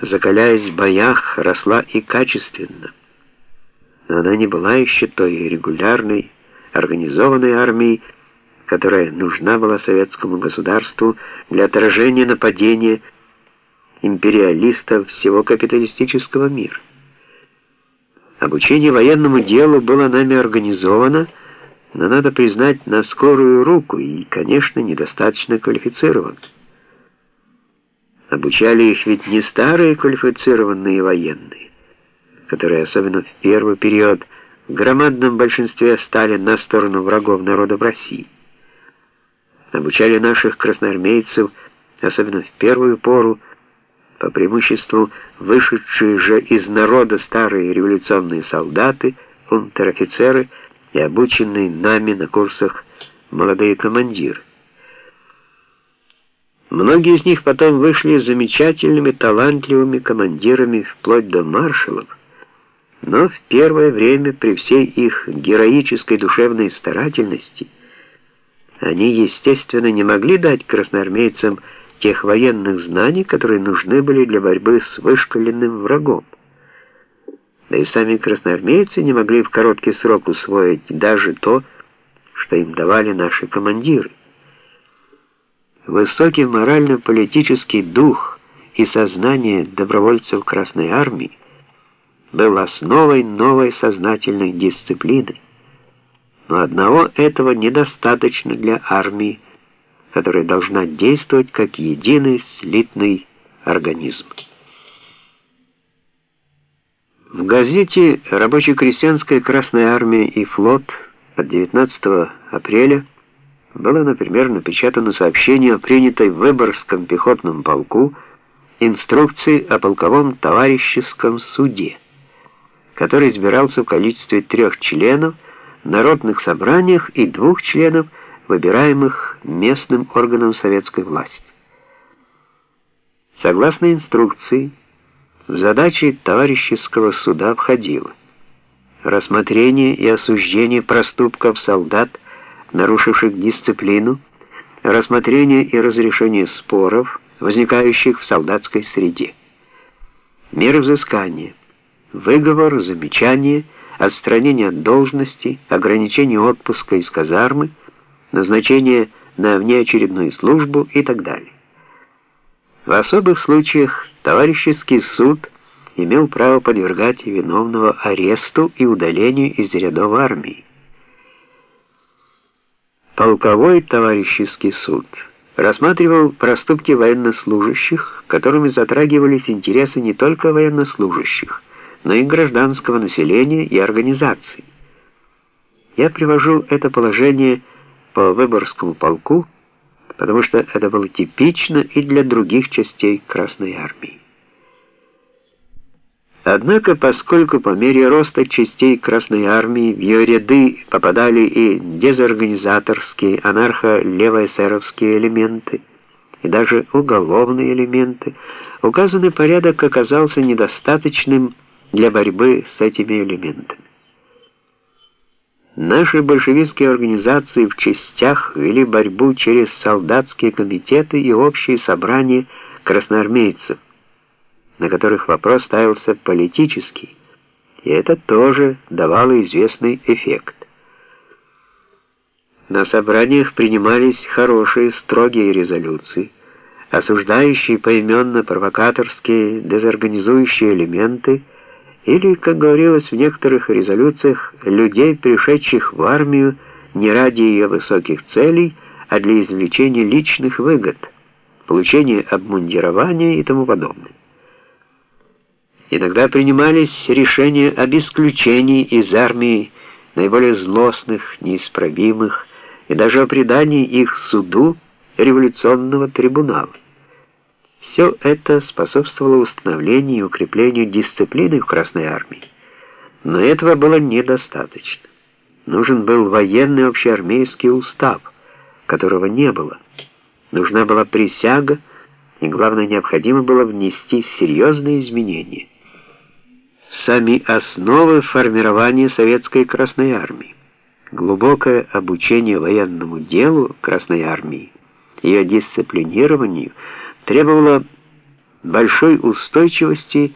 закаляясь в боях, росла и качественно. Но она не была еще той регулярной, организованной армией, которая нужна была советскому государству для отражения нападения империалистов всего капиталистического мира. Обучение военному делу было нами организовано, но надо признать на скорую руку и, конечно, недостаточно квалифицировано. Обучали их ведь не старые квалифицированные военные, которые особенно в первый период в громадном большинстве стали на сторону врагов народа в России. Обучали наших красноармейцев, особенно в первую пору, по преимуществу вышедшие же из народа старые революционные солдаты, унтер-офицеры и обученные нами на курсах молодые командиры. Многие из них потом вышли замечательными, талантливыми командирами вплоть до маршалов, но в первое время при всей их героической душевной старательности они, естественно, не могли дать красноармейцам тех военных знаний, которые нужны были для борьбы с вышкаленным врагом. Да и сами красноармейцы не могли в короткий срок усвоить даже то, что им давали наши командиры. Высокий морально-политический дух и сознание добровольцев Красной Армии был основой новой сознательной дисциплины. Но одного этого недостаточно для армии, которая должна действовать как единый слитный организм. В газете «Рабоче-крестьянская Красная Армия и флот» от 19 апреля было, например, напечатано сообщение о принятой в Выборгском пехотном полку инструкции о полковом товарищеском суде, который избирался в количестве трех членов народных собраниях и двух членов, выбираемых местным органом советской власти. Согласно инструкции, в задачи товарищеского суда входило рассмотрение и осуждение проступков солдат, нарушивших дисциплину, рассмотрение и разрешение споров, возникающих в солдатской среде. Меры взыскания, выговор, замечание, отстранение от должности, ограничение отпуска из казармы, назначение на внеочередную службу и так далее. В особых случаях товарищеский суд имел право подвергать виновного аресту и удалению из рядов армии. Полковой товарищеский суд рассматривал проступки военнослужащих, которыми затрагивались интересы не только военнослужащих, но и гражданского населения и организаций. Я привожу это положение по Выборгскому полку, потому что это было типично и для других частей Красной Армии. Однако, поскольку по мере роста частей Красной Армии в ее ряды попадали и дезорганизаторские, анархо-левоэсеровские элементы, и даже уголовные элементы, указанный порядок оказался недостаточным для борьбы с этими элементами. Наши большевистские организации в частях вели борьбу через солдатские комитеты и общие собрания красноармейцев, на которых вопрос ставился политический, и это тоже давало известный эффект. На собраниях принимались хорошие, строгие резолюции, осуждающие поименно провокаторские, дезорганизующие элементы или, как говорилось в некоторых резолюциях, людей, пришедших в армию не ради ее высоких целей, а для извлечения личных выгод, получения обмундирования и тому подобное. Иногда принимались решения об исключении из армии наиболее злостных, неисправимых, и даже о предании их суду революционного трибунала. Все это способствовало установлению и укреплению дисциплины в Красной армии. Но этого было недостаточно. Нужен был военный общеармейский устав, которого не было. Нужна была присяга, и главное, необходимо было внести серьезные изменения сами основы формирования советской Красной Армии. Глубокое обучение военному делу Красной Армии, ее дисциплинированию, требовало большой устойчивости